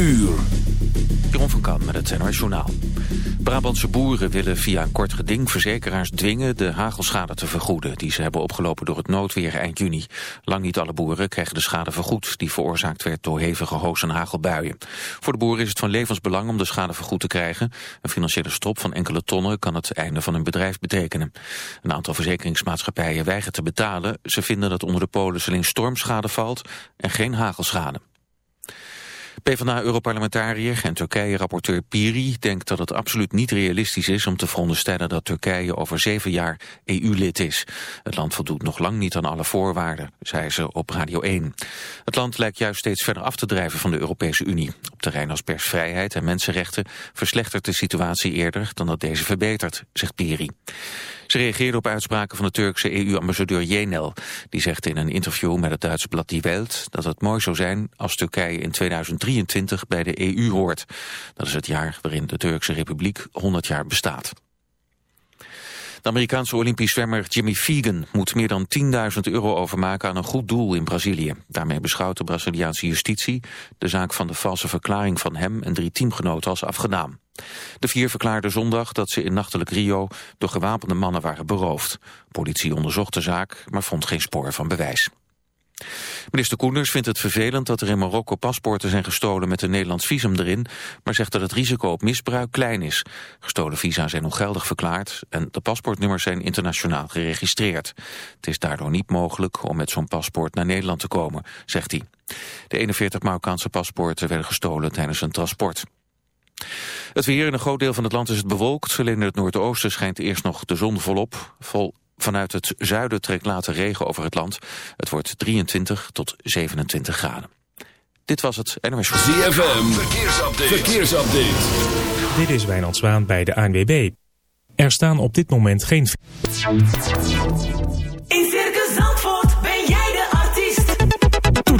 uur. Jeroen van Kan met het NOS Journaal. Brabantse boeren willen via een kort geding verzekeraars dwingen de hagelschade te vergoeden die ze hebben opgelopen door het noodweer eind juni. Lang niet alle boeren krijgen de schade vergoed die veroorzaakt werd door hevige hoos- en hagelbuien. Voor de boeren is het van levensbelang om de schade vergoed te krijgen. Een financiële strop van enkele tonnen kan het einde van hun bedrijf betekenen. Een aantal verzekeringsmaatschappijen weigeren te betalen. Ze vinden dat onder de polis alleen stormschade valt en geen hagelschade. PvdA-europarlementariër en Turkije-rapporteur Piri denkt dat het absoluut niet realistisch is om te veronderstellen dat Turkije over zeven jaar EU-lid is. Het land voldoet nog lang niet aan alle voorwaarden, zei ze op Radio 1. Het land lijkt juist steeds verder af te drijven van de Europese Unie. Op terrein als persvrijheid en mensenrechten verslechtert de situatie eerder dan dat deze verbetert, zegt Piri. Ze reageerde op uitspraken van de Turkse EU-ambassadeur Jenel. Die zegt in een interview met het Duitse blad Die Welt dat het mooi zou zijn als Turkije in 2023 bij de EU hoort. Dat is het jaar waarin de Turkse Republiek 100 jaar bestaat. De Amerikaanse Olympisch zwemmer Jimmy Fegan moet meer dan 10.000 euro overmaken aan een goed doel in Brazilië. Daarmee beschouwt de Braziliaanse justitie de zaak van de valse verklaring van hem en drie teamgenoten als afgedaan. De vier verklaarden zondag dat ze in nachtelijk Rio door gewapende mannen waren beroofd. Politie onderzocht de zaak, maar vond geen spoor van bewijs. Minister Koenders vindt het vervelend dat er in Marokko paspoorten zijn gestolen met een Nederlands visum erin, maar zegt dat het risico op misbruik klein is. Gestolen visa zijn ongeldig verklaard en de paspoortnummers zijn internationaal geregistreerd. Het is daardoor niet mogelijk om met zo'n paspoort naar Nederland te komen, zegt hij. De 41 Marokkaanse paspoorten werden gestolen tijdens een transport. Het weer in een groot deel van het land is het bewolkt. Alleen in het noordoosten schijnt eerst nog de zon volop. Vol Vanuit het zuiden trekt later regen over het land. Het wordt 23 tot 27 graden. Dit was het NOS ZFM, verkeersupdate. verkeersupdate. Dit is Wijnand Zwaan bij de ANWB. Er staan op dit moment geen...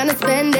Gonna spend it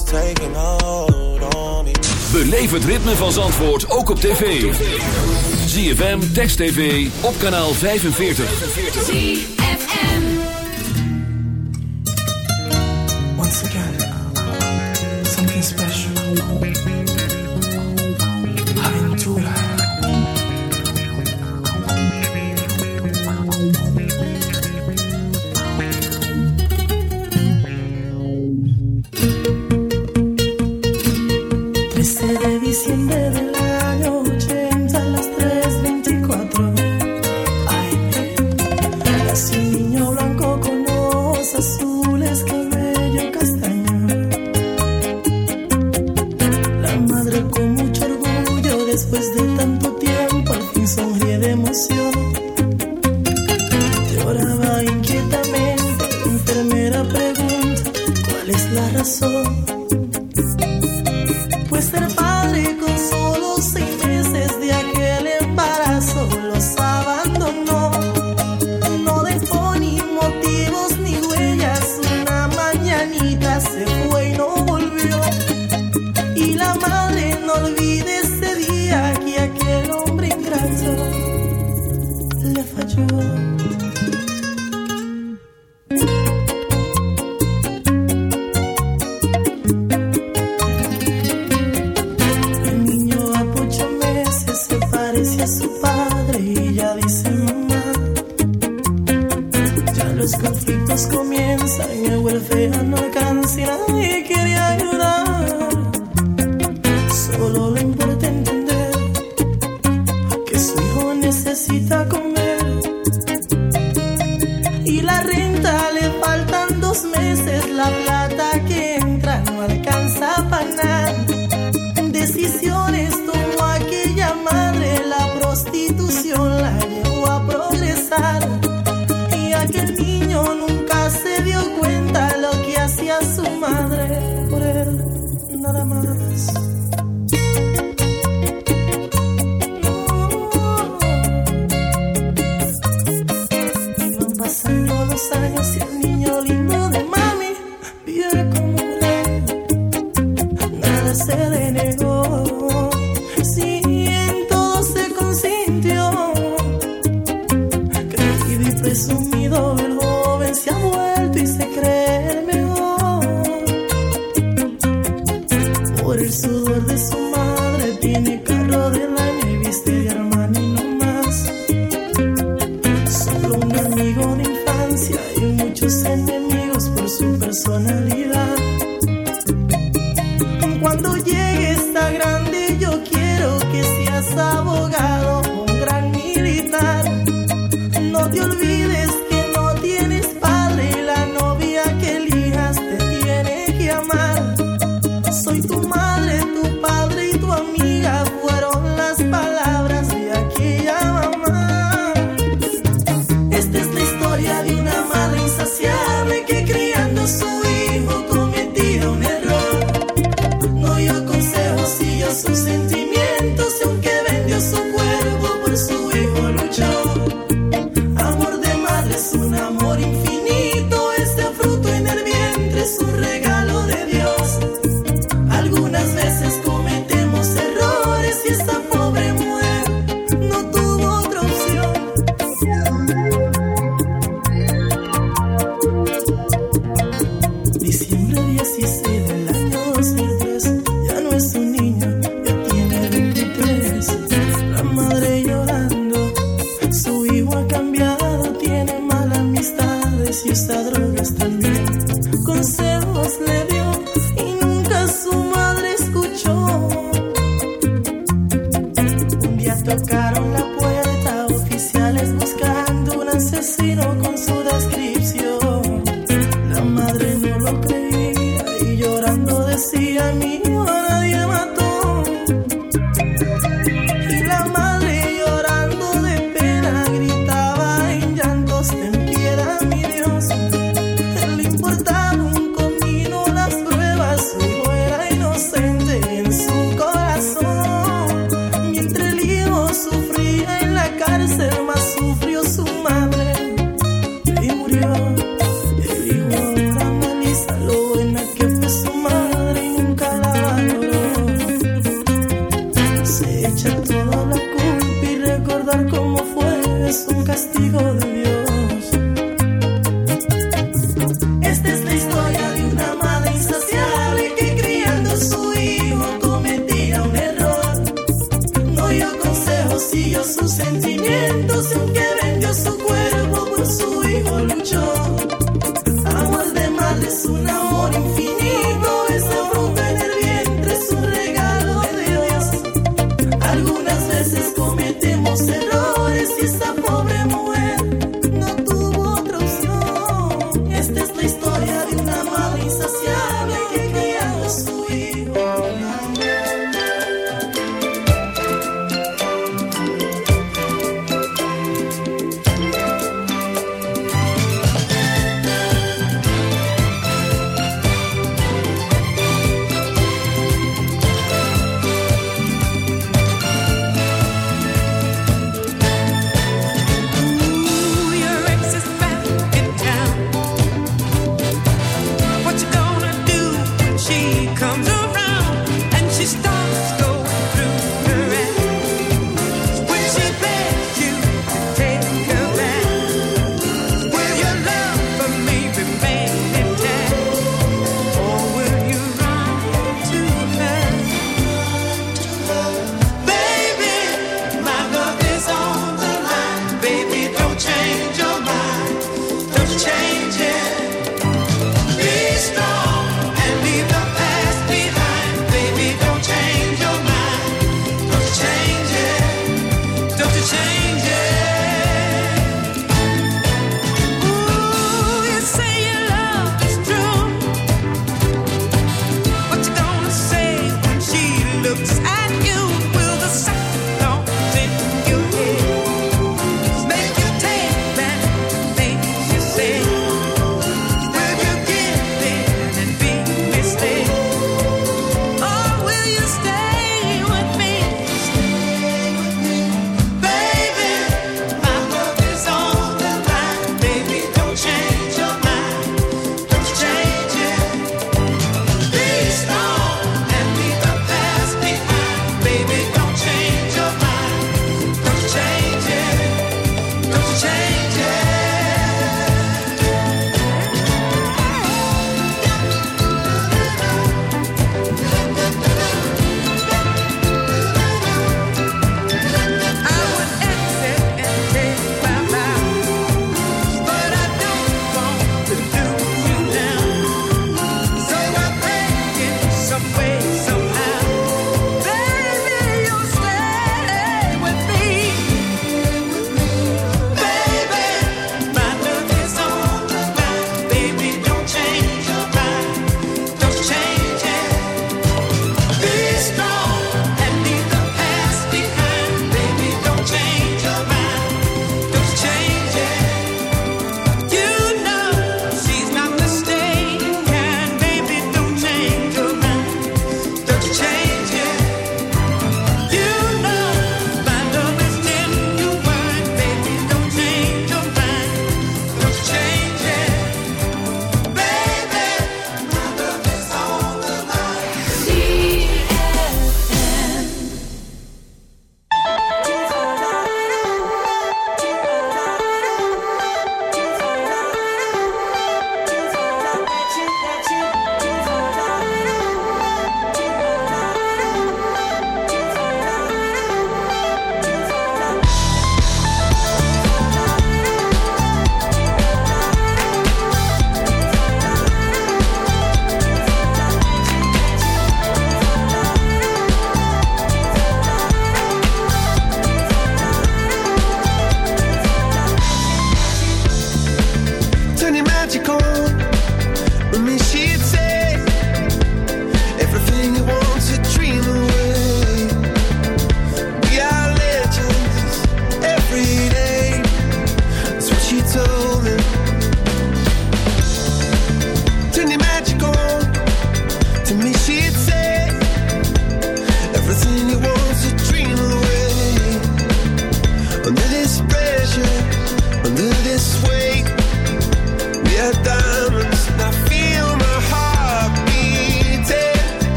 is taking hold on me. Beleef het ritme van Zandvoort ook op tv. ZFM, Text TV, op kanaal 45. ZFM. Once again, something special. Aventura.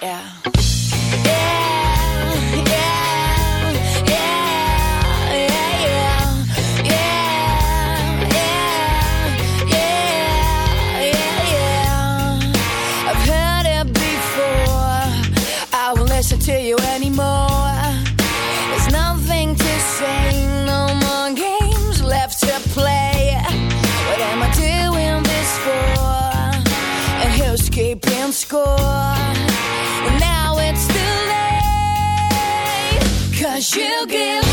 Yeah. she'll give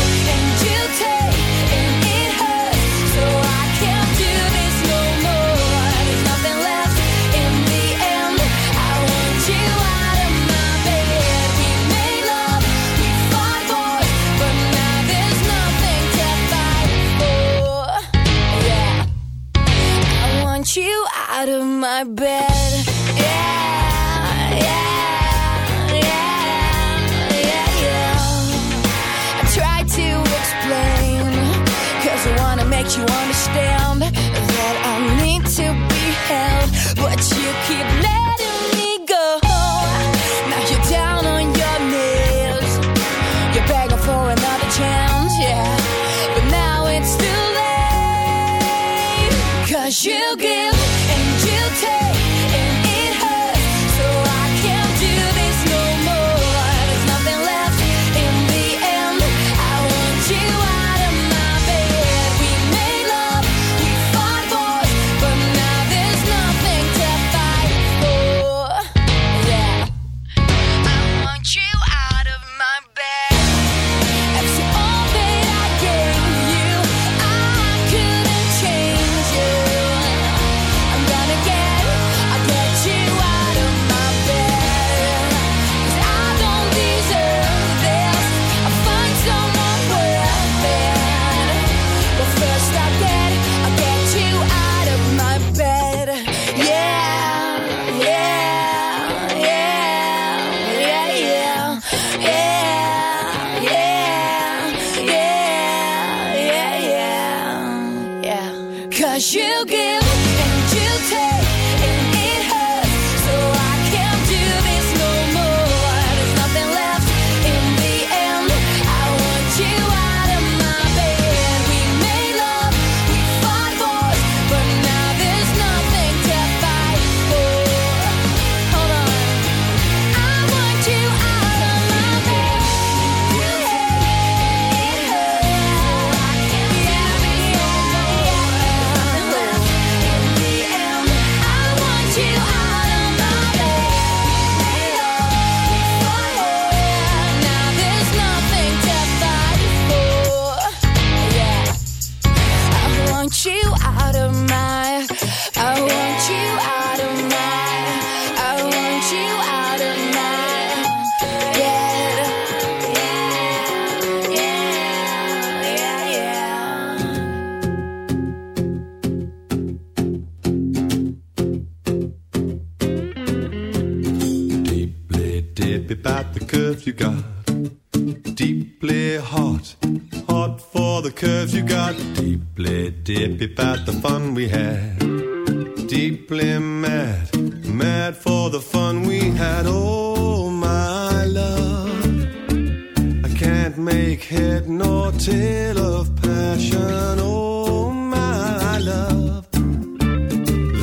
Take head nor tail of passion, oh my love.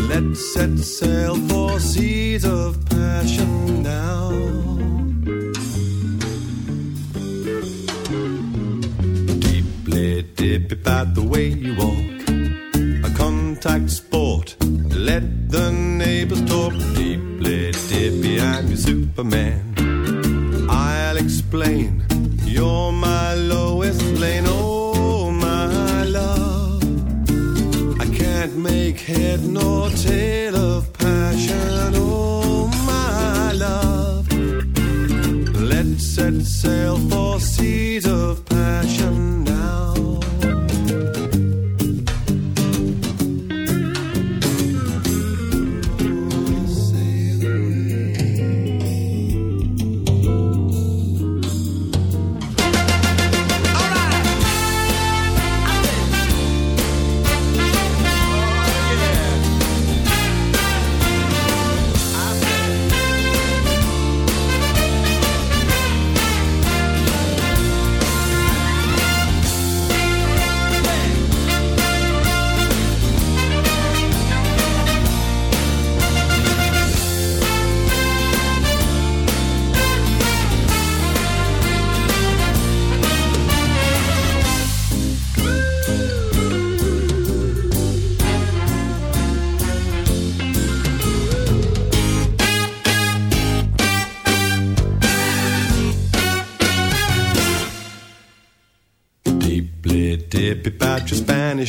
Let's set sail for seas of passion now. Deeply dip about the way you walk, a contact sport. Let the neighbors talk deeply I'm your Superman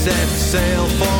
set sail for